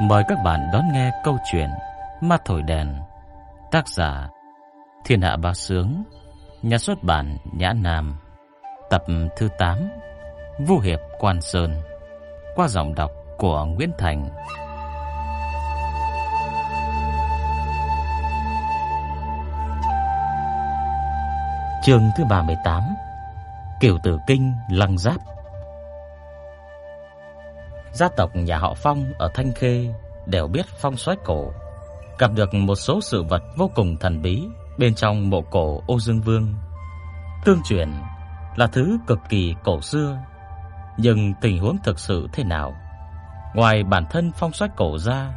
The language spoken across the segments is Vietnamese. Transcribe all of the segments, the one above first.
Mời các bạn đón nghe câu chuyện Ma Thổi Đèn, Tác giả Thiên Hạ Bá Sướng, Nhà xuất bản Nhã Nam, Tập thứ 8 Vu Hiệp Quan Sơn, Qua giọng đọc của Nguyễn Thành. Chương thứ 38 Kiểu Tử Kinh Lăng Giáp. Gia tộc nhà họ Phong ở Thanh Khê đều biết phong soái cổ, gặp được một số sự vật vô cùng thần bí bên trong mộ cổ Ô Dương Vương. Tương truyền là thứ cực kỳ cổ xưa, nhưng tình huống thực sự thế nào? Ngoài bản thân phong soái cổ ra,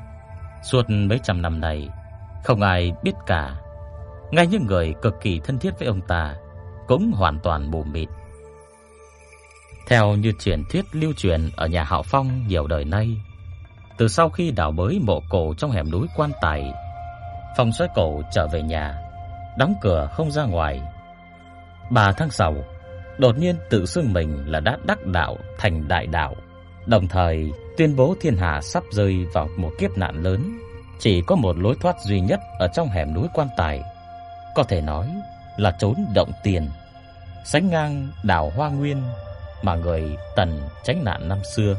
suốt mấy trăm năm này không ai biết cả. Ngay những người cực kỳ thân thiết với ông ta cũng hoàn toàn mù mịt. Theo như truyền thuyết lưu truyền ở nhà họ Phong nhiều đời nay, từ sau khi đào bới mộ cổ trong hẻm núi Quan Tài, Phong Soái cổ trở về nhà, đóng cửa không ra ngoài. Ba tháng sau, đột nhiên tự xưng mình là đã đắc đạo thành đại đạo, đồng thời tuyên bố thiên hạ sắp rơi vào một kiếp nạn lớn, chỉ có một lối thoát duy nhất ở trong hẻm núi Quan Tài, có thể nói là trốn động tiền, sánh ngang đảo Hoa Nguyên mà người Tần tránh nạn năm xưa.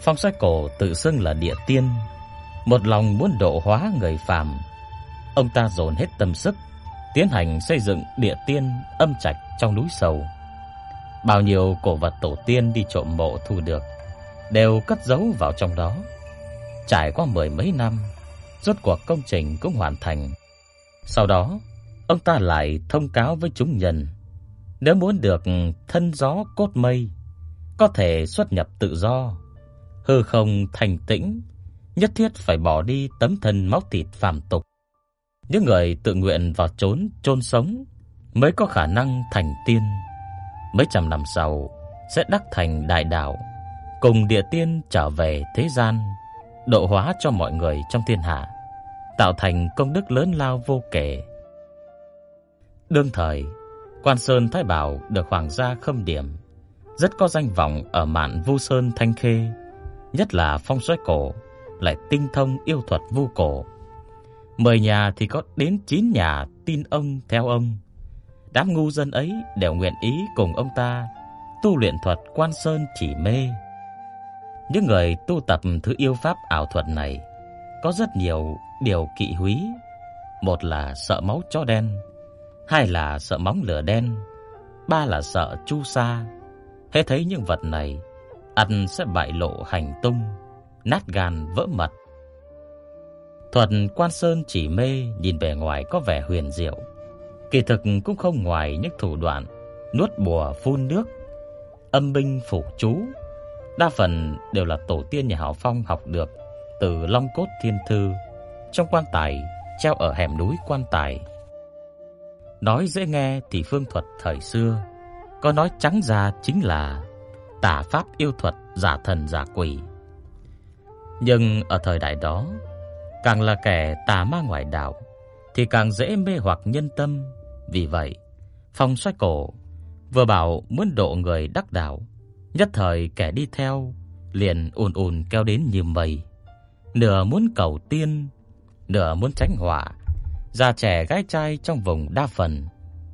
Phong Sách cổ tự xưng là địa tiên, một lòng muốn độ hóa người phàm. Ông ta dồn hết tâm sức tiến hành xây dựng địa tiên âm trạch trong núi sâu. Bao nhiêu cổ vật tổ tiên đi trộm mộ thu được đều cất giấu vào trong đó. Trải qua mười mấy năm, rốt cuộc công trình cũng hoàn thành. Sau đó, ông ta lại thông cáo với chúng nhân nếu muốn được thân gió cốt mây, có thể xuất nhập tự do, hư không thành tĩnh, nhất thiết phải bỏ đi tấm thân máu thịt phàm tục. Những người tự nguyện vào trốn chôn sống mới có khả năng thành tiên. Mấy trăm năm sau sẽ đắc thành đại đạo, cùng địa tiên trở về thế gian, độ hóa cho mọi người trong thiên hạ, tạo thành công đức lớn lao vô kể. Đương thời, Quan Sơn Thái Bảo được hoàng gia khâm điểm, rất có danh vọng ở mạn Vu Sơn Thanh Khê, nhất là phong soái cổ lại tinh thông yêu thuật vu cổ. Mười nhà thì có đến chín nhà tin ông theo ông. Đám ngu dân ấy đều nguyện ý cùng ông ta tu luyện thuật Quan Sơn chỉ mê. Những người tu tập thứ yêu pháp ảo thuật này có rất nhiều điều kỵ húy. Một là sợ máu chó đen, hai là sợ móng lửa đen, ba là sợ chu sa. Hễ thấy những vật này, ăn sẽ bại lộ hành tung, nát gan vỡ mật. Thuật Quan Sơn chỉ mê nhìn vẻ ngoài có vẻ huyền diệu, kỳ thực cũng không ngoài những thủ đoạn nuốt bùa phun nước, âm binh phủ chú, đa phần đều là tổ tiên nhà họ Phong học được từ Long cốt thiên thư trong quan tài treo ở hẻm núi quan tài. Nói dễ nghe thì phương thuật thời xưa, có nói trắng ra chính là tà pháp yêu thuật giả thần giả quỷ. Nhưng ở thời đại đó, càng là kẻ tà ma ngoại đạo thì càng dễ mê hoặc nhân tâm, vì vậy, Phong xoay cổ vừa bảo muốn độ người đắc đạo, nhất thời kẻ đi theo liền ùn ùn kéo đến như mây, nửa muốn cầu tiên, nửa muốn tránh họa Già trẻ gái trai trong vùng đa phần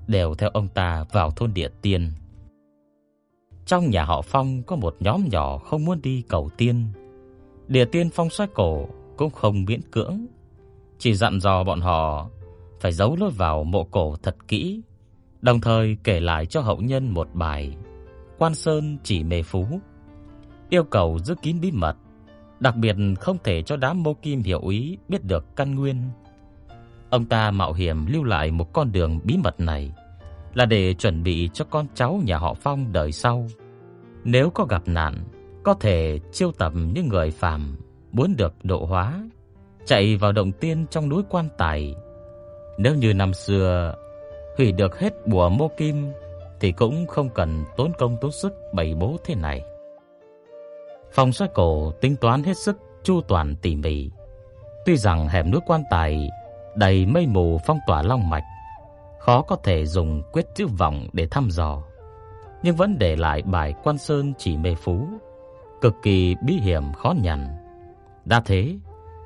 đều theo ông ta vào thôn địa tiên. Trong nhà họ Phong có một nhóm nhỏ không muốn đi cầu tiên. Địa tiên Phong xoay cổ cũng không miễn cưỡng, chỉ dặn dò bọn họ phải giấu lối vào mộ cổ thật kỹ, đồng thời kể lại cho hậu nhân một bài Quan Sơn chỉ mê phú, yêu cầu giữ kín bí mật, đặc biệt không thể cho đám Mô Kim hiểu ý biết được căn nguyên Ông ta mạo hiểm lưu lại một con đường bí mật này là để chuẩn bị cho con cháu nhà họ Phong đời sau. Nếu có gặp nạn, có thể chiêu tập những người phàm muốn được độ hóa, chạy vào động tiên trong núi quan tài. Nếu như năm xưa hủy được hết bùa mô kim thì cũng không cần tốn công tốn sức bày bố thế này. Phong xoay cổ tính toán hết sức chu toàn tỉ mỉ. Tuy rằng hẻm núi quan tài đầy mây mù phong tỏa long mạch, khó có thể dùng quyết chữ vọng để thăm dò, nhưng vẫn để lại bài Quan Sơn chỉ mê phú, cực kỳ bí hiểm khó nhằn. Đã thế,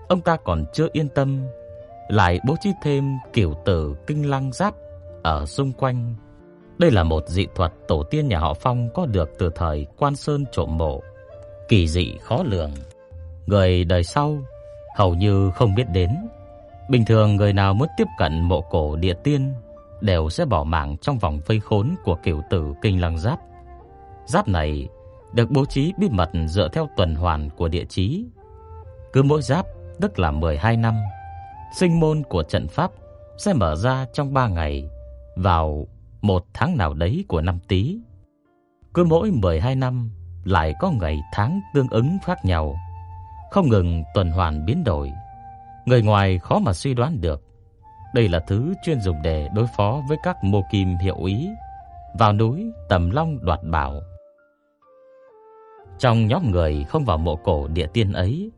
ông ta còn chưa yên tâm, lại bố trí thêm kiểu tử kinh lăng giáp ở xung quanh. Đây là một dị thuật tổ tiên nhà họ Phong có được từ thời Quan Sơn trộm mộ, kỳ dị khó lường. Người đời sau hầu như không biết đến. Bình thường người nào muốn tiếp cận mộ cổ địa tiên đều sẽ bỏ mạng trong vòng vây khốn của cửu tử kinh lăng giáp. Giáp này được bố trí bí mật dựa theo tuần hoàn của địa chí. Cứ mỗi giáp tức là 12 năm, sinh môn của trận pháp sẽ mở ra trong 3 ngày vào một tháng nào đấy của năm Tý. Cứ mỗi 12 năm lại có ngày tháng tương ứng khác nhau, không ngừng tuần hoàn biến đổi. Người ngoài khó mà suy đoán được. Đây là thứ chuyên dùng để đối phó với các mô kim hiệu ý vào núi Tầm Long đoạt bảo. Trong nhóm người không vào mộ cổ địa tiên ấy,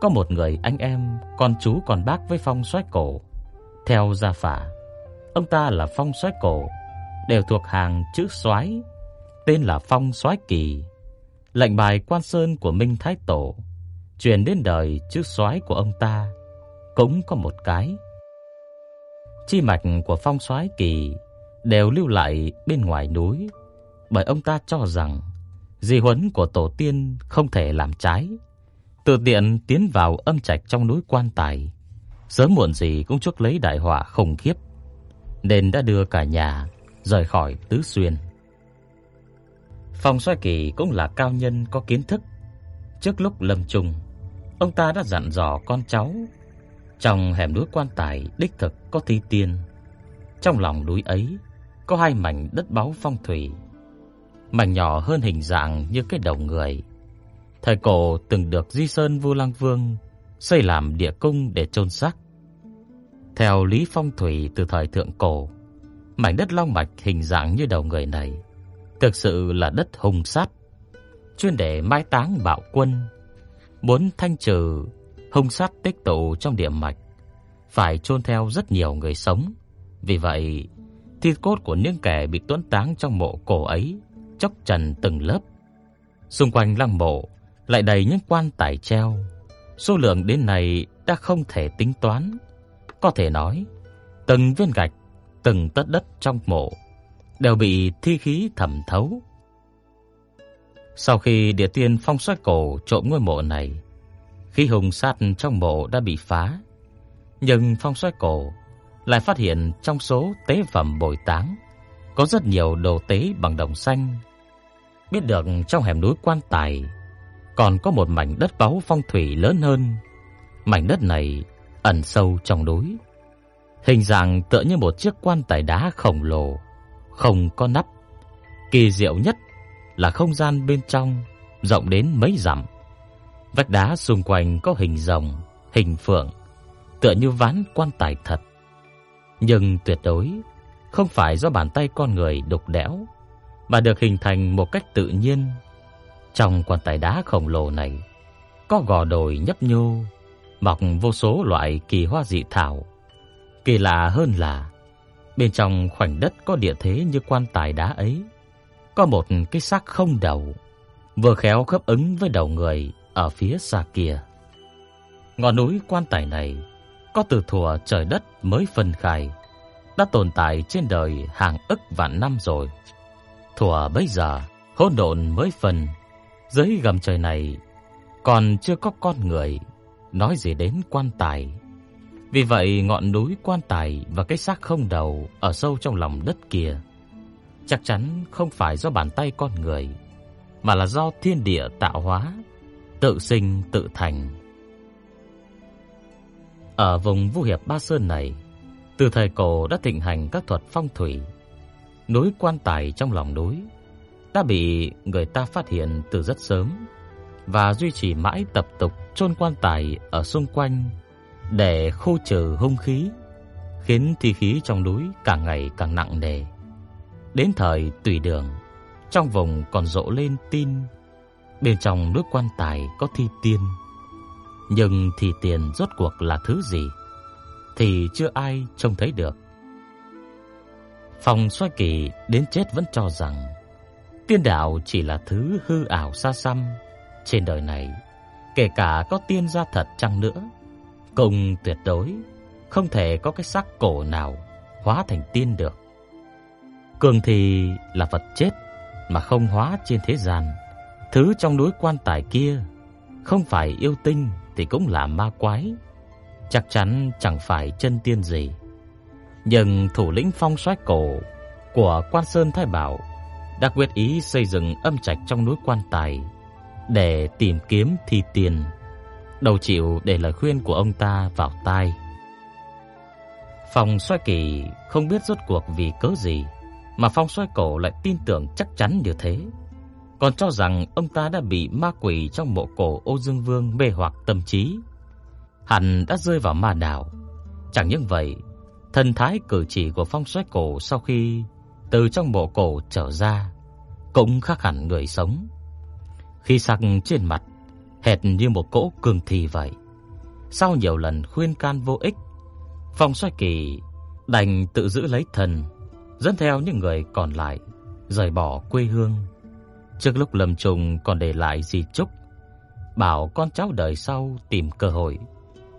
có một người anh em, con chú còn bác với Phong Soái Cổ. Theo gia phả, ông ta là Phong Soái Cổ, đều thuộc hàng chữ Soái, tên là Phong Soái Kỳ. Lệnh bài Quan Sơn của Minh Thái Tổ truyền đến đời chữ Soái của ông ta cũng có một cái. Chi mạch của Phong Soái Kỳ đều lưu lại bên ngoài núi, bởi ông ta cho rằng di huấn của tổ tiên không thể làm trái. Tự tiện tiến vào âm trạch trong núi quan tài, sớm muộn gì cũng chuốc lấy đại họa khủng khiếp, nên đã đưa cả nhà rời khỏi tứ xuyên. Phong Soái Kỳ cũng là cao nhân có kiến thức. Trước lúc lâm trùng ông ta đã dặn dò con cháu trong hẻm núi quan tài đích thực có thi tiên. Trong lòng núi ấy có hai mảnh đất báu phong thủy mảnh nhỏ hơn hình dạng như cái đầu người. Thời cổ từng được Di Sơn Vu Lăng Vương xây làm địa cung để chôn xác. Theo lý phong thủy từ thời thượng cổ, mảnh đất long mạch hình dạng như đầu người này thực sự là đất hung sát, chuyên để mai táng bạo quân. Muốn thanh trừ hung sát tích tụ trong địa mạch, phải chôn theo rất nhiều người sống. Vì vậy, thi cốt của những kẻ bị tuấn táng trong mộ cổ ấy chốc trần từng lớp. Xung quanh lăng mộ lại đầy những quan tài treo, số lượng đến này đã không thể tính toán. Có thể nói, từng viên gạch, từng tấc đất trong mộ đều bị thi khí thẩm thấu. Sau khi địa tiên phong xoay cổ trộm ngôi mộ này, khí hùng sát trong mộ đã bị phá, nhưng phong xoay cổ lại phát hiện trong số tế phẩm bồi táng có rất nhiều đồ tế bằng đồng xanh biết được trong hẻm núi quan tài còn có một mảnh đất báu phong thủy lớn hơn. Mảnh đất này ẩn sâu trong núi, hình dạng tựa như một chiếc quan tài đá khổng lồ, không có nắp. Kỳ diệu nhất là không gian bên trong rộng đến mấy dặm. Vách đá xung quanh có hình rồng, hình phượng, tựa như ván quan tài thật. Nhưng tuyệt đối không phải do bàn tay con người đục đẽo mà được hình thành một cách tự nhiên. Trong quan tài đá khổng lồ này có gò đồi nhấp nhô, mọc vô số loại kỳ hoa dị thảo. Kỳ lạ hơn là bên trong khoảnh đất có địa thế như quan tài đá ấy, có một cái xác không đầu, vừa khéo khớp ứng với đầu người ở phía xa kia. Ngọn núi quan tài này có từ thuở trời đất mới phân khai, đã tồn tại trên đời hàng ức vạn năm rồi. Thuở bấy giờ, hỗn độn mới phân dưới gầm trời này còn chưa có con người, nói gì đến quan tài. Vì vậy ngọn núi quan tài và cái xác không đầu ở sâu trong lòng đất kia chắc chắn không phải do bàn tay con người, mà là do thiên địa tạo hóa, tự sinh tự thành. Ở vùng Vũ Hiệp Ba Sơn này, từ thời cổ đã thịnh hành các thuật phong thủy, núi quan tài trong lòng núi đã bị người ta phát hiện từ rất sớm và duy trì mãi tập tục chôn quan tài ở xung quanh để khu trừ hung khí, khiến thi khí trong núi càng ngày càng nặng nề. Đến thời Tùy Đường, trong vùng còn rộ lên tin bên trong nước quan tài có thi tiên. Nhưng thi tiền rốt cuộc là thứ gì thì chưa ai trông thấy được. Phòng xoay kỳ đến chết vẫn cho rằng tiên đạo chỉ là thứ hư ảo xa xăm. Trên đời này, kể cả có tiên gia thật chăng nữa, cùng tuyệt đối không thể có cái xác cổ nào hóa thành tiên được. Cường thì là vật chết mà không hóa trên thế gian. Thứ trong núi quan tài kia không phải yêu tinh thì cũng là ma quái, chắc chắn chẳng phải chân tiên gì. Nhưng thủ lĩnh phong soái cổ của Quan Sơn Thái Bảo đã quyết ý xây dựng âm trạch trong núi quan tài để tìm kiếm thi tiền. Đầu chịu để lời khuyên của ông ta vào tai. Phong xoay kỳ không biết rốt cuộc vì cớ gì mà Phong xoay cổ lại tin tưởng chắc chắn như thế. Còn cho rằng ông ta đã bị ma quỷ trong mộ cổ Ô Dương Vương mê hoặc tâm trí. Hẳn đã rơi vào ma đảo. Chẳng những vậy, thần thái cử chỉ của Phong Soái cổ sau khi từ trong mộ cổ trở ra cũng khác hẳn người sống. Khi sắc trên mặt hệt như một cỗ cường thi vậy. Sau nhiều lần khuyên can vô ích, Phong Soái Kỳ đành tự giữ lấy thần, dẫn theo những người còn lại rời bỏ quê hương. Trước lúc lâm trùng còn để lại di chúc, bảo con cháu đời sau tìm cơ hội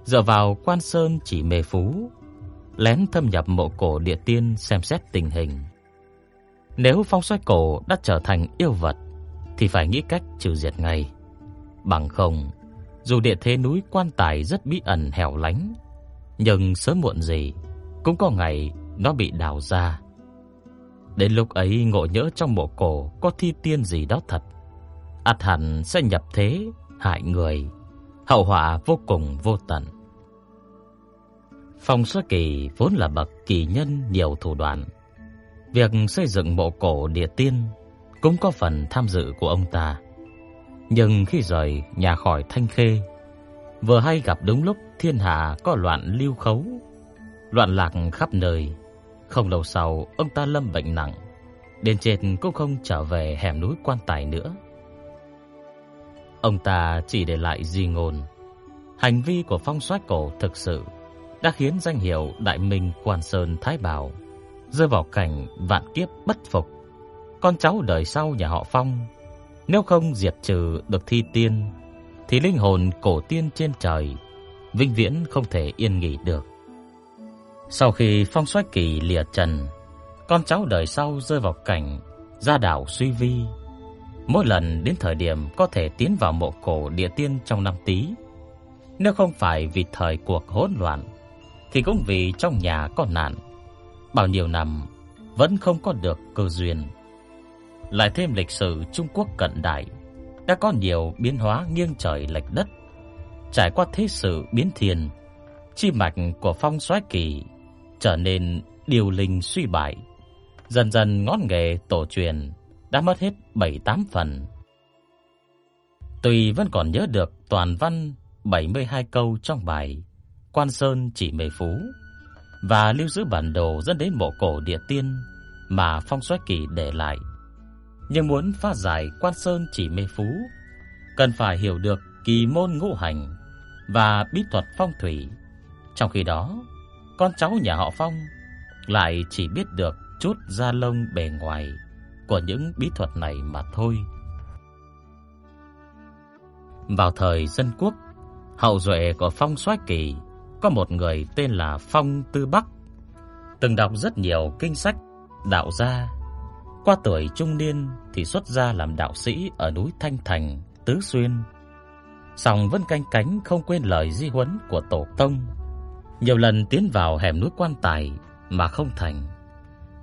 dựa vào Quan Sơn chỉ mê phú, lén thâm nhập mộ cổ địa tiên xem xét tình hình. Nếu phong xoáy cổ đã trở thành yêu vật thì phải nghĩ cách trừ diệt ngay. Bằng không, dù địa thế núi quan tài rất bí ẩn hẻo lánh, nhưng sớm muộn gì cũng có ngày nó bị đào ra. Đến lúc ấy ngộ nhỡ trong mộ cổ có thi tiên gì đó thật, ắt hẳn sẽ nhập thế hại người, hậu họa vô cùng vô tận. Phong Xuất Kỳ vốn là bậc kỳ nhân nhiều thủ đoạn. Việc xây dựng mộ cổ địa tiên cũng có phần tham dự của ông ta. Nhưng khi rời nhà khỏi Thanh Khê, vừa hay gặp đúng lúc thiên hạ có loạn lưu khấu, loạn lạc khắp nơi. Không lâu sau, ông ta lâm bệnh nặng, đến trên cũng không trở về hẻm núi quan tài nữa. Ông ta chỉ để lại di ngôn. Hành vi của phong soái cổ thực sự đã khiến danh hiệu Đại Minh Quan Sơn Thái Bảo rơi vào cảnh vạn kiếp bất phục. Con cháu đời sau nhà họ Phong, nếu không diệt trừ được thi tiên, thì linh hồn cổ tiên trên trời vĩnh viễn không thể yên nghỉ được. Sau khi Phong Soái Kỳ lìa trần, con cháu đời sau rơi vào cảnh gia đạo suy vi. Mỗi lần đến thời điểm có thể tiến vào mộ cổ địa tiên trong năm Tý, nếu không phải vì thời cuộc hỗn loạn, thì cũng vì trong nhà có nạn bao nhiêu năm vẫn không có được cơ duyên. Lại thêm lịch sử Trung Quốc cận đại đã có nhiều biến hóa nghiêng trời lệch đất. Trải qua thế sự biến thiên, chi mạch của phong soái kỳ trở nên điều linh suy bại. Dần dần ngón nghề tổ truyền đã mất hết 7-8 phần. Tuy vẫn còn nhớ được toàn văn 72 câu trong bài Quan Sơn chỉ mê phú và lưu giữ bản đồ dẫn đến mộ cổ địa tiên mà Phong Soái Kỳ để lại. Nhưng muốn phá giải Quan Sơn chỉ mê phú, cần phải hiểu được kỳ môn ngũ hành và bí thuật phong thủy. Trong khi đó, con cháu nhà họ Phong lại chỉ biết được chút da lông bề ngoài của những bí thuật này mà thôi. Vào thời dân quốc, hậu duệ của Phong Soái Kỳ có một người tên là Phong Tư Bắc, từng đọc rất nhiều kinh sách đạo gia. Qua tuổi trung niên thì xuất gia làm đạo sĩ ở núi Thanh Thành, Tứ Xuyên. Song vẫn canh cánh không quên lời di huấn của tổ tông. Nhiều lần tiến vào hẻm núi quan tài mà không thành.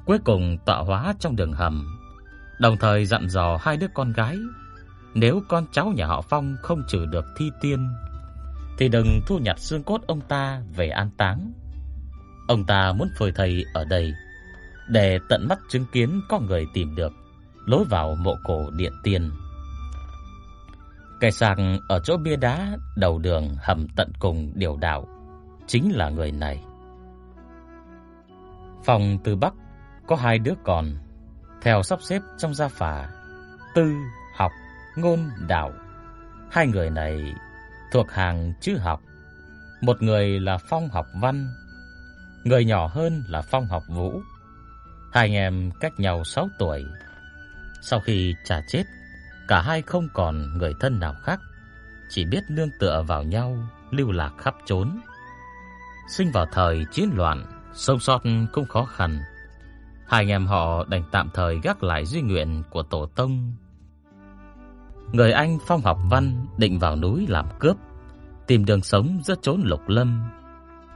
Cuối cùng tọa hóa trong đường hầm, đồng thời dặn dò hai đứa con gái, nếu con cháu nhà họ Phong không trừ được thi tiên thì đừng thu nhặt xương cốt ông ta về an táng. Ông ta muốn phơi thây ở đây để tận mắt chứng kiến có người tìm được lối vào mộ cổ điện tiên. Cây sàng ở chỗ bia đá đầu đường hầm tận cùng điều đạo chính là người này. Phòng từ Bắc có hai đứa con, theo sắp xếp trong gia phả, tư, học, ngôn, đạo. Hai người này thuộc hàng chữ học. Một người là Phong học văn, người nhỏ hơn là Phong học vũ. Hai anh em cách nhau 6 tuổi. Sau khi cha chết, cả hai không còn người thân nào khác. chỉ biết nương tựa vào nhau, lưu lạc khắp trốn. Sinh vào thời chiến loạn, sống sót cũng khó khăn. Hai anh em họ đành tạm thời gác lại duy nguyện của tổ tông. Người anh Phong Học Văn định vào núi làm cướp, tìm đường sống giữa chốn lục lâm.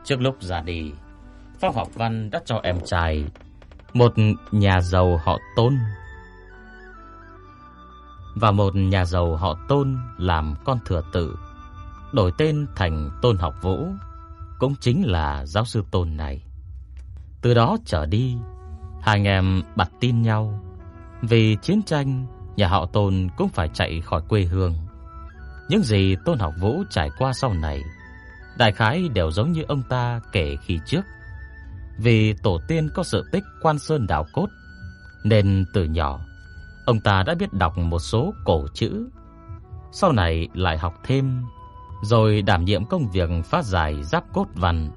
Trước lúc ra đi, Phong Học Văn đã cho em trai một nhà giàu họ Tôn và một nhà giàu họ Tôn làm con thừa tử, đổi tên thành Tôn Học Vũ, cũng chính là giáo sư Tôn này. Từ đó trở đi, hai anh em bặt tin nhau. Vì chiến tranh, nhà họ Tôn cũng phải chạy khỏi quê hương. Những gì Tôn Học Vũ trải qua sau này, đại khái đều giống như ông ta kể khi trước. Vì tổ tiên có sự tích quan sơn đảo cốt, nên từ nhỏ ông ta đã biết đọc một số cổ chữ. Sau này lại học thêm, rồi đảm nhiệm công việc phát giải giáp cốt văn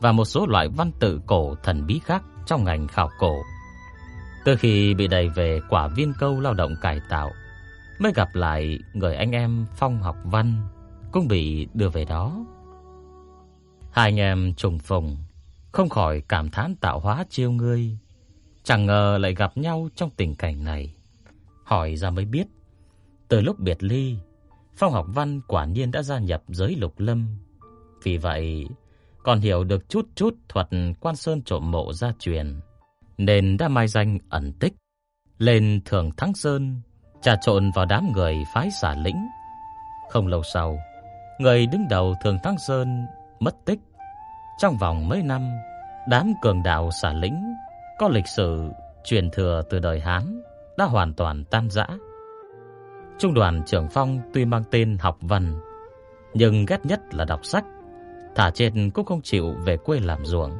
và một số loại văn tự cổ thần bí khác trong ngành khảo cổ. Từ khi bị đẩy về quả viên câu lao động cải tạo, mới gặp lại người anh em Phong học văn cũng bị đưa về đó. Hai anh em trùng phùng, không khỏi cảm thán tạo hóa chiêu ngươi, chẳng ngờ lại gặp nhau trong tình cảnh này. Hỏi ra mới biết, từ lúc biệt ly, Phong học văn quả nhiên đã gia nhập giới lục lâm. Vì vậy, còn hiểu được chút chút thuật quan sơn trộm mộ gia truyền, nên đã mai danh ẩn tích, lên thường thắng sơn, trà trộn vào đám người phái xả lĩnh. Không lâu sau, người đứng đầu thường thắng sơn mất tích. Trong vòng mấy năm, đám cường đạo xả lĩnh có lịch sử truyền thừa từ đời Hán đã hoàn toàn tan rã. Trung đoàn trưởng Phong tuy mang tên học văn, nhưng ghét nhất là đọc sách thả trên cũng không chịu về quê làm ruộng.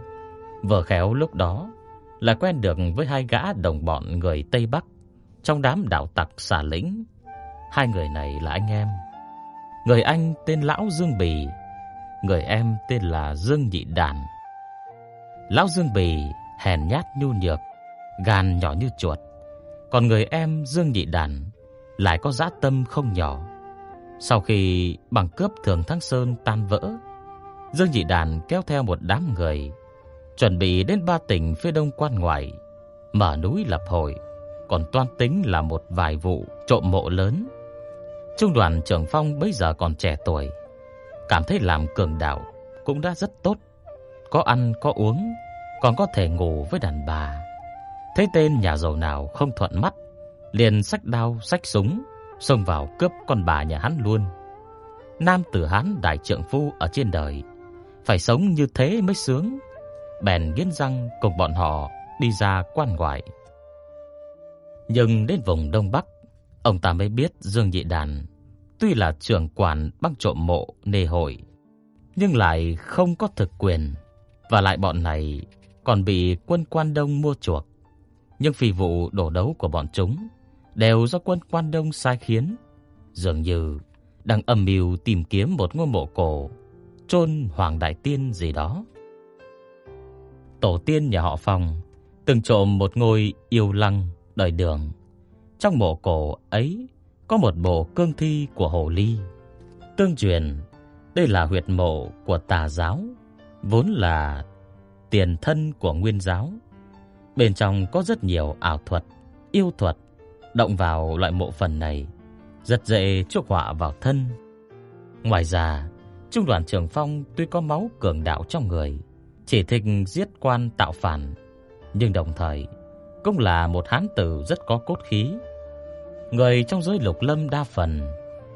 Vừa khéo lúc đó là quen được với hai gã đồng bọn người Tây Bắc trong đám đạo tặc xà lĩnh. Hai người này là anh em. Người anh tên lão Dương Bì, người em tên là Dương Nhị Đàn. Lão Dương Bì hèn nhát nhu nhược, gan nhỏ như chuột, còn người em Dương Nhị Đàn lại có dã tâm không nhỏ. Sau khi bằng cướp Thường Thắng Sơn tan vỡ, Dương Nhị Đàn kéo theo một đám người, chuẩn bị đến ba tỉnh phía đông quan ngoại, mở núi lập hội, còn toan tính là một vài vụ trộm mộ lớn. Trung đoàn trưởng Phong bây giờ còn trẻ tuổi, cảm thấy làm cường đạo cũng đã rất tốt, có ăn có uống, còn có thể ngủ với đàn bà. Thấy tên nhà giàu nào không thuận mắt, liền xách đao, xách súng, xông vào cướp con bà nhà hắn luôn. Nam tử Hán đại trượng phu ở trên đời phải sống như thế mới sướng. Bèn nghiến răng cùng bọn họ đi ra quan ngoại. Nhưng đến vùng Đông Bắc, ông ta mới biết Dương Nhị Đàn tuy là trưởng quản băng trộm mộ nề hội, nhưng lại không có thực quyền, và lại bọn này còn bị quân quan Đông mua chuộc. Nhưng phi vụ đổ đấu của bọn chúng đều do quân quan Đông sai khiến, dường như đang âm mưu tìm kiếm một ngôi mộ cổ chôn Hoàng Đại Tiên gì đó. Tổ tiên nhà họ Phong từng trộm một ngôi yêu lăng đời đường. Trong mộ cổ ấy có một bộ cương thi của hồ ly. Tương truyền, đây là huyệt mộ của tà giáo, vốn là tiền thân của nguyên giáo. Bên trong có rất nhiều ảo thuật, yêu thuật, động vào loại mộ phần này rất dễ chuốc họa vào thân. Ngoài ra, Trung đoàn Trường Phong tuy có máu cường đạo trong người, chỉ thích giết quan tạo phản, nhưng đồng thời cũng là một hán tử rất có cốt khí. Người trong giới lục lâm đa phần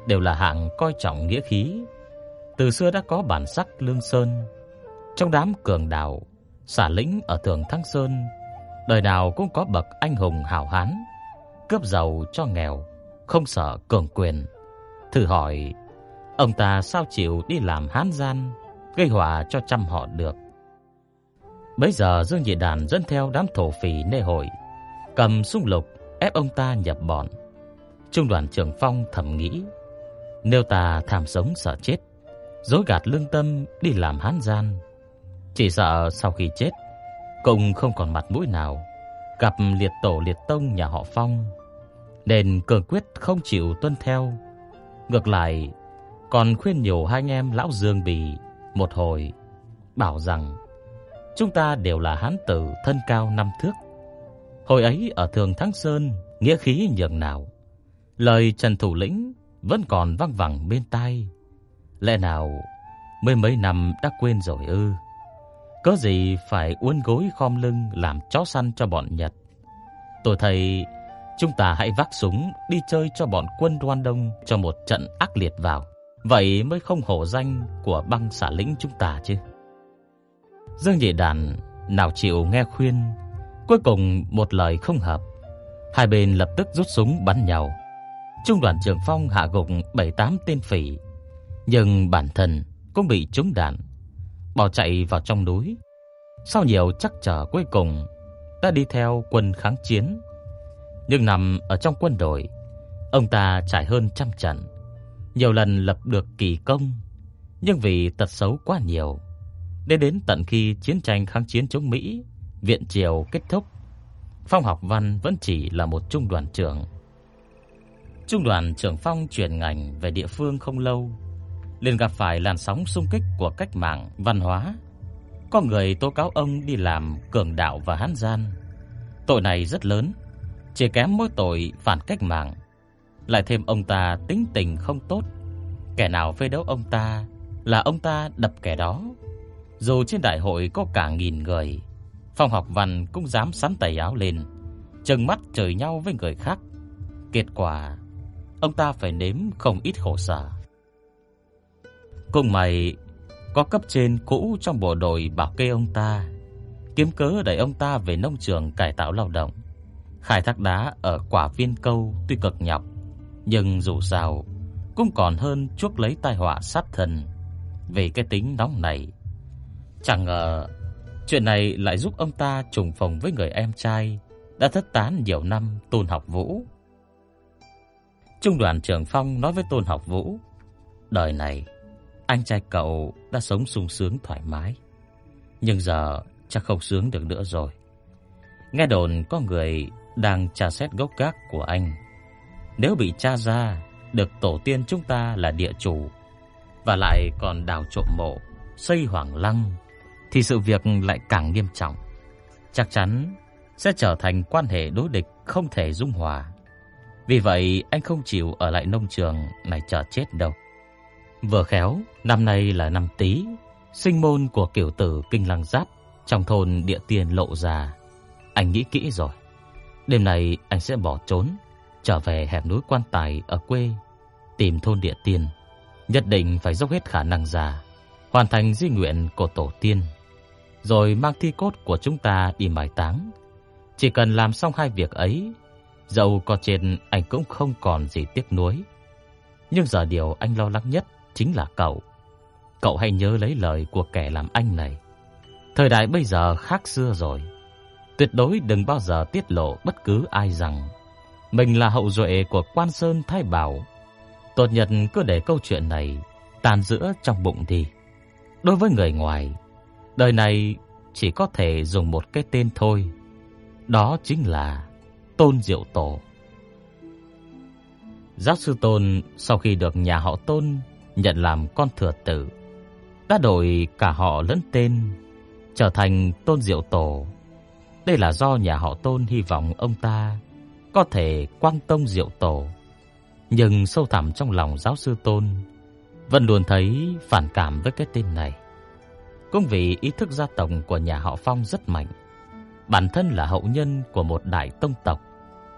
đều là hạng coi trọng nghĩa khí, từ xưa đã có bản sắc lương sơn. Trong đám cường đạo, xả lĩnh ở Thường Thăng Sơn, đời nào cũng có bậc anh hùng hảo hán, cướp giàu cho nghèo, không sợ cường quyền. Thử hỏi Ông ta sao chịu đi làm hán gian, gây họa cho trăm họ được. Bây giờ Dương Nhị Đàn dẫn theo đám thổ phỉ nê hội, cầm súng lục ép ông ta nhập bọn. Trung đoàn trưởng Phong thầm nghĩ, nếu ta tham sống sợ chết, dối gạt lương tâm đi làm hán gian, chỉ sợ sau khi chết, cũng không còn mặt mũi nào gặp liệt tổ liệt tông nhà họ Phong, nên cường quyết không chịu tuân theo. Ngược lại, còn khuyên nhủ hai anh em lão Dương Bì một hồi, bảo rằng chúng ta đều là hán tử thân cao năm thước. Hồi ấy ở Thường Thắng Sơn, nghĩa khí nhường nào. Lời Trần Thủ lĩnh vẫn còn vang vẳng bên tai. Lẽ nào mấy mấy năm đã quên rồi ư? Có gì phải uốn gối khom lưng làm chó săn cho bọn Nhật. Tôi thấy chúng ta hãy vác súng đi chơi cho bọn quân Đoan Đông cho một trận ác liệt vào. Vậy mới không hổ danh của băng xả lĩnh chúng ta chứ. Dương Nhị Đàn nào chịu nghe khuyên, cuối cùng một lời không hợp, hai bên lập tức rút súng bắn nhau. Trung đoàn Trường Phong hạ gục 7-8 tên phỉ, nhưng bản thân cũng bị trúng đạn, bỏ chạy vào trong núi. Sau nhiều chắc trở cuối cùng đã đi theo quân kháng chiến. Nhưng nằm ở trong quân đội, ông ta trải hơn trăm trận, nhiều lần lập được kỳ công, nhưng vì tật xấu quá nhiều, đến đến tận khi chiến tranh kháng chiến chống Mỹ, viện triều kết thúc, Phong Học Văn vẫn chỉ là một trung đoàn trưởng. Trung đoàn trưởng Phong chuyển ngành về địa phương không lâu, liền gặp phải làn sóng xung kích của cách mạng văn hóa. Có người tố cáo ông đi làm cường đạo và hán gian. Tội này rất lớn, chỉ kém mỗi tội phản cách mạng. Lại thêm ông ta tính tình không tốt, kẻ nào phê đấu ông ta là ông ta đập kẻ đó. Dù trên đại hội có cả nghìn người, Phong Học Văn cũng dám sắn tay áo lên, trừng mắt chửi nhau với người khác. Kết quả, ông ta phải nếm không ít khổ sở. Cùng mày có cấp trên cũ trong bộ đội bảo kê ông ta, kiếm cớ đẩy ông ta về nông trường cải tạo lao động. Khai thác đá ở quả viên câu tuy cực nhọc, nhưng dù sao cũng còn hơn chuốc lấy tai họa sát thân. Về cái tính nóng này, chẳng ngờ chuyện này lại giúp ông ta trùng phòng với người em trai đã thất tán nhiều năm Tôn Học Vũ. Trung đoàn trưởng Phong nói với Tôn Học Vũ, đời này anh trai cậu đã sống sung sướng thoải mái, nhưng giờ chắc không sướng được nữa rồi. Nghe đồn có người đang tra xét gốc gác của anh. Nếu bị tra ra được tổ tiên chúng ta là địa chủ và lại còn đào trộm mộ, xây hoàng lăng thì sự việc lại càng nghiêm trọng. Chắc chắn sẽ trở thành quan hệ đối địch không thể dung hòa. Vì vậy anh không chịu ở lại nông trường này chờ chết đâu. Vừa khéo, năm nay là năm Tý, sinh môn của kiểu tử Kinh Lăng Giáp trong thôn địa tiền lộ già Anh nghĩ kỹ rồi. Đêm nay anh sẽ bỏ trốn, trở về hẻm núi quan tài ở quê, tìm thôn địa tiền nhất định phải dốc hết khả năng ra, hoàn thành di nguyện của tổ tiên, rồi mang thi cốt của chúng ta đi mai táng. Chỉ cần làm xong hai việc ấy, dẫu có trên anh cũng không còn gì tiếc nuối. Nhưng giờ điều anh lo lắng nhất chính là cậu. Cậu hãy nhớ lấy lời của kẻ làm anh này. Thời đại bây giờ khác xưa rồi. Tuyệt đối đừng bao giờ tiết lộ bất cứ ai rằng mình là hậu duệ của Quan Sơn Thái Bảo. Tốt nhất cứ để câu chuyện này tàn giữa trong bụng đi. Đối với người ngoài, đời này chỉ có thể dùng một cái tên thôi. Đó chính là Tôn Diệu Tổ. Giáo sư Tôn sau khi được nhà họ Tôn nhận làm con thừa tử, đã đổi cả họ lẫn tên, trở thành Tôn Diệu Tổ. Đây là do nhà họ Tôn hy vọng ông ta có thể quang tông Diệu Tổ. Nhưng sâu thẳm trong lòng giáo sư Tôn vẫn luôn thấy phản cảm với cái tên này. Cũng vì ý thức gia tộc của nhà họ Phong rất mạnh, bản thân là hậu nhân của một đại tông tộc,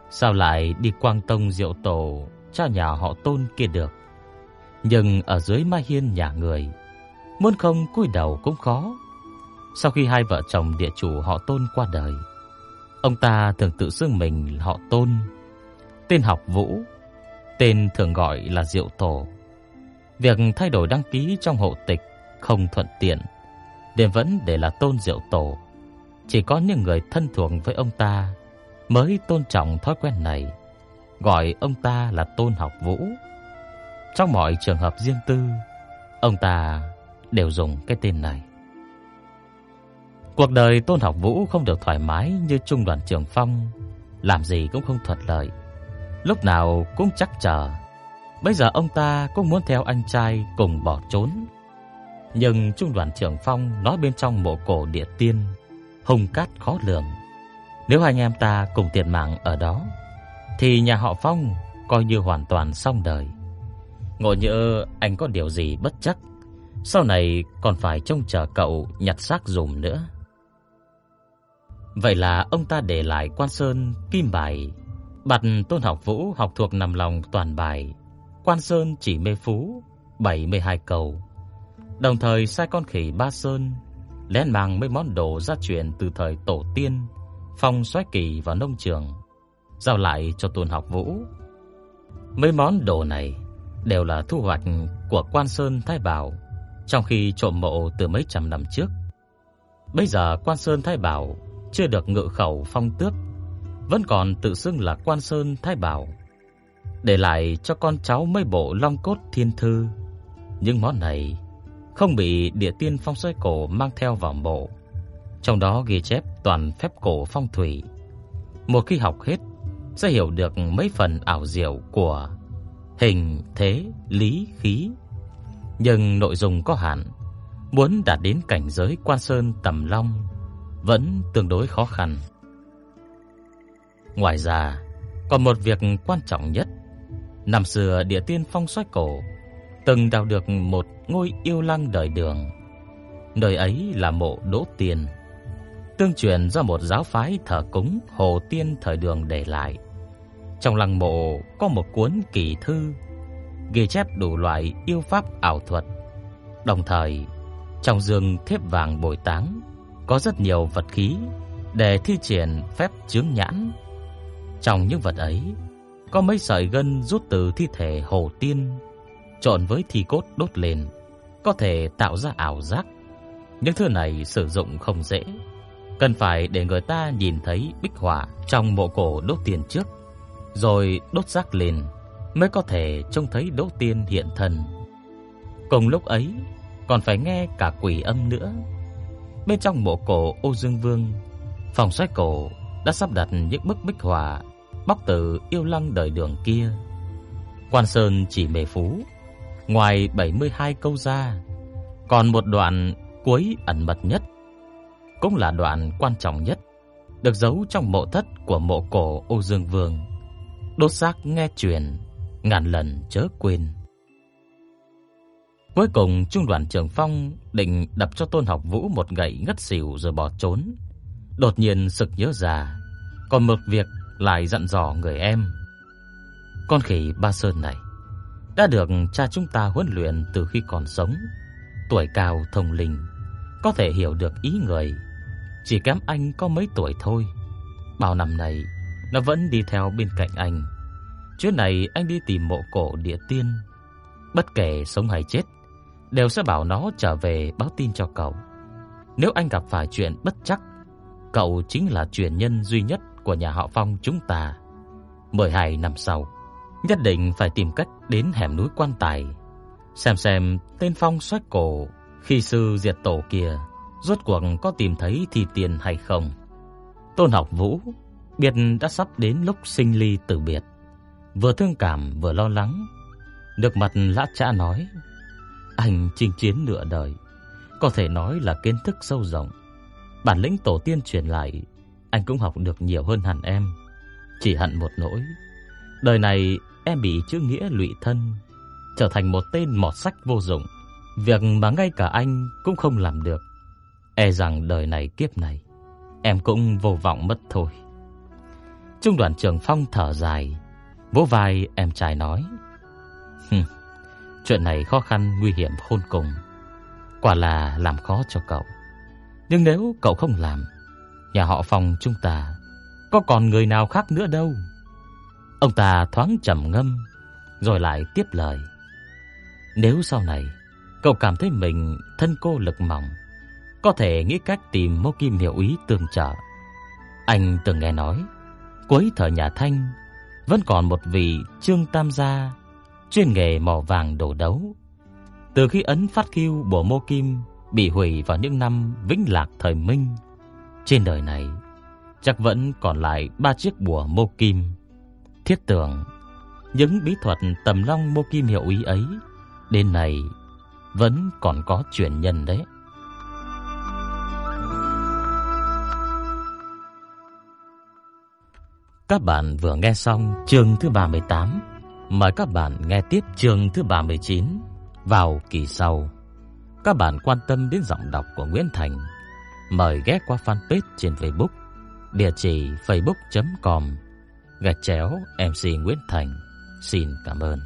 sao lại đi quang tông Diệu Tổ cho nhà họ Tôn kia được? Nhưng ở dưới mái hiên nhà người, muốn không cúi đầu cũng khó. Sau khi hai vợ chồng địa chủ họ Tôn qua đời, ông ta thường tự xưng mình họ Tôn, tên học Vũ, tên thường gọi là Diệu Tổ. Việc thay đổi đăng ký trong hộ tịch không thuận tiện, nên vẫn để là Tôn Diệu Tổ. Chỉ có những người thân thuộc với ông ta mới tôn trọng thói quen này, gọi ông ta là Tôn Học Vũ. Trong mọi trường hợp riêng tư, ông ta đều dùng cái tên này. Cuộc đời Tôn Học Vũ không được thoải mái như trung đoàn trưởng Phong, làm gì cũng không thuận lợi. Lúc nào cũng chắc chờ, Bây giờ ông ta cũng muốn theo anh trai cùng bỏ trốn. Nhưng trung đoàn trưởng Phong nói bên trong mộ cổ địa tiên, hung cát khó lường. Nếu anh em ta cùng tiền mạng ở đó, thì nhà họ Phong coi như hoàn toàn xong đời. Ngộ nhỡ anh có điều gì bất chắc, sau này còn phải trông chờ cậu nhặt xác dùm nữa. Vậy là ông ta để lại Quan Sơn kim bài, bặt Tôn Học Vũ học thuộc nằm lòng toàn bài. Quan Sơn chỉ mê phú 72 cầu. Đồng thời sai con khỉ Ba Sơn lén mang mấy món đồ gia truyền từ thời tổ tiên, phong xoáy kỳ vào nông trường, giao lại cho Tôn Học Vũ. Mấy món đồ này đều là thu hoạch của Quan Sơn Thái Bảo, trong khi trộm mộ từ mấy trăm năm trước. Bây giờ Quan Sơn Thái Bảo chưa được ngự khẩu phong tước, vẫn còn tự xưng là Quan Sơn Thái Bảo, để lại cho con cháu mấy bộ long cốt thiên thư. Những món này không bị địa tiên phong xoay cổ mang theo vào mộ. Trong đó ghi chép toàn phép cổ phong thủy. Một khi học hết sẽ hiểu được mấy phần ảo diệu của hình, thế, lý, khí. Nhưng nội dung có hạn, muốn đạt đến cảnh giới quan sơn tầm long vẫn tương đối khó khăn. Ngoài ra, còn một việc quan trọng nhất, năm xưa địa tiên phong soái cổ từng đào được một ngôi yêu lăng đời đường. Nơi ấy là mộ Đỗ Tiên, tương truyền do một giáo phái thờ cúng Hồ Tiên thời đường để lại. Trong lăng mộ có một cuốn kỳ thư ghi chép đủ loại yêu pháp ảo thuật. Đồng thời, trong giường thiếp vàng bồi táng có rất nhiều vật khí để thi triển phép chướng nhãn. Trong những vật ấy, có mấy sợi gân rút từ thi thể hồ tiên trộn với thi cốt đốt lên, có thể tạo ra ảo giác. Những thứ này sử dụng không dễ, cần phải để người ta nhìn thấy bích họa trong mộ cổ đốt tiền trước, rồi đốt rác lên mới có thể trông thấy Đỗ Tiên hiện thân. Cùng lúc ấy, còn phải nghe cả quỷ âm nữa. Bên trong mộ cổ Ô Dương Vương, phòng xoáy cổ đã sắp đặt những bức bích họa bóc từ yêu lăng đời đường kia. Quan Sơn chỉ mề phú, ngoài 72 câu ra, còn một đoạn cuối ẩn mật nhất, cũng là đoạn quan trọng nhất, được giấu trong mộ thất của mộ cổ Ô Dương Vương. Đốt xác nghe truyền ngàn lần chớ quên. Cuối cùng trung đoàn trưởng Phong định đập cho Tôn Học Vũ một gậy ngất xỉu rồi bỏ trốn. Đột nhiên sực nhớ ra, còn một việc lại dặn dò người em. Con khỉ Ba Sơn này đã được cha chúng ta huấn luyện từ khi còn sống, tuổi cao thông linh, có thể hiểu được ý người, chỉ kém anh có mấy tuổi thôi. Bao năm nay nó vẫn đi theo bên cạnh anh Trước này anh đi tìm mộ cổ địa tiên, bất kể sống hay chết, đều sẽ bảo nó trở về báo tin cho cậu. Nếu anh gặp phải chuyện bất chắc, cậu chính là truyền nhân duy nhất của nhà họ Phong chúng ta. 12 năm sau, nhất định phải tìm cách đến hẻm núi Quan Tài, xem xem tên Phong xoách cổ khi sư diệt tổ kia rốt cuộc có tìm thấy thi tiền hay không. Tôn Học Vũ biết đã sắp đến lúc sinh ly tử biệt vừa thương cảm vừa lo lắng. Nước mặt lã chã nói, anh chinh chiến nửa đời, có thể nói là kiến thức sâu rộng. Bản lĩnh tổ tiên truyền lại, anh cũng học được nhiều hơn hẳn em. Chỉ hận một nỗi, đời này em bị chữ nghĩa lụy thân, trở thành một tên mọt sách vô dụng. Việc mà ngay cả anh cũng không làm được. E rằng đời này kiếp này, em cũng vô vọng mất thôi. Trung đoàn trưởng Phong thở dài, Vỗ vai em trai nói Chuyện này khó khăn nguy hiểm khôn cùng. Quả là làm khó cho cậu. Nhưng nếu cậu không làm Nhà họ phong chúng ta Có còn người nào khác nữa đâu. Ông ta thoáng trầm ngâm Rồi lại tiếp lời Nếu sau này Cậu cảm thấy mình thân cô lực mỏng Có thể nghĩ cách tìm Mộ kim hiệu ý tương trợ. Anh từng nghe nói Cuối thời nhà Thanh vẫn còn một vị Trương Tam gia chuyên nghề mỏ vàng đổ đấu. Từ khi ấn phát kiêu bổ mô kim bị hủy vào những năm vĩnh lạc thời Minh, trên đời này chắc vẫn còn lại ba chiếc bùa mô kim. Thiết tưởng những bí thuật tầm long mô kim hiệu ý ấy đến này vẫn còn có truyền nhân đấy. Các bạn vừa nghe xong chương thứ 38, mời các bạn nghe tiếp chương thứ 39 vào kỳ sau. Các bạn quan tâm đến giọng đọc của Nguyễn Thành, mời ghé qua fanpage trên Facebook, địa chỉ facebook.com gạch chéo MC Nguyễn Thành. Xin cảm ơn.